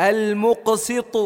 المقسط.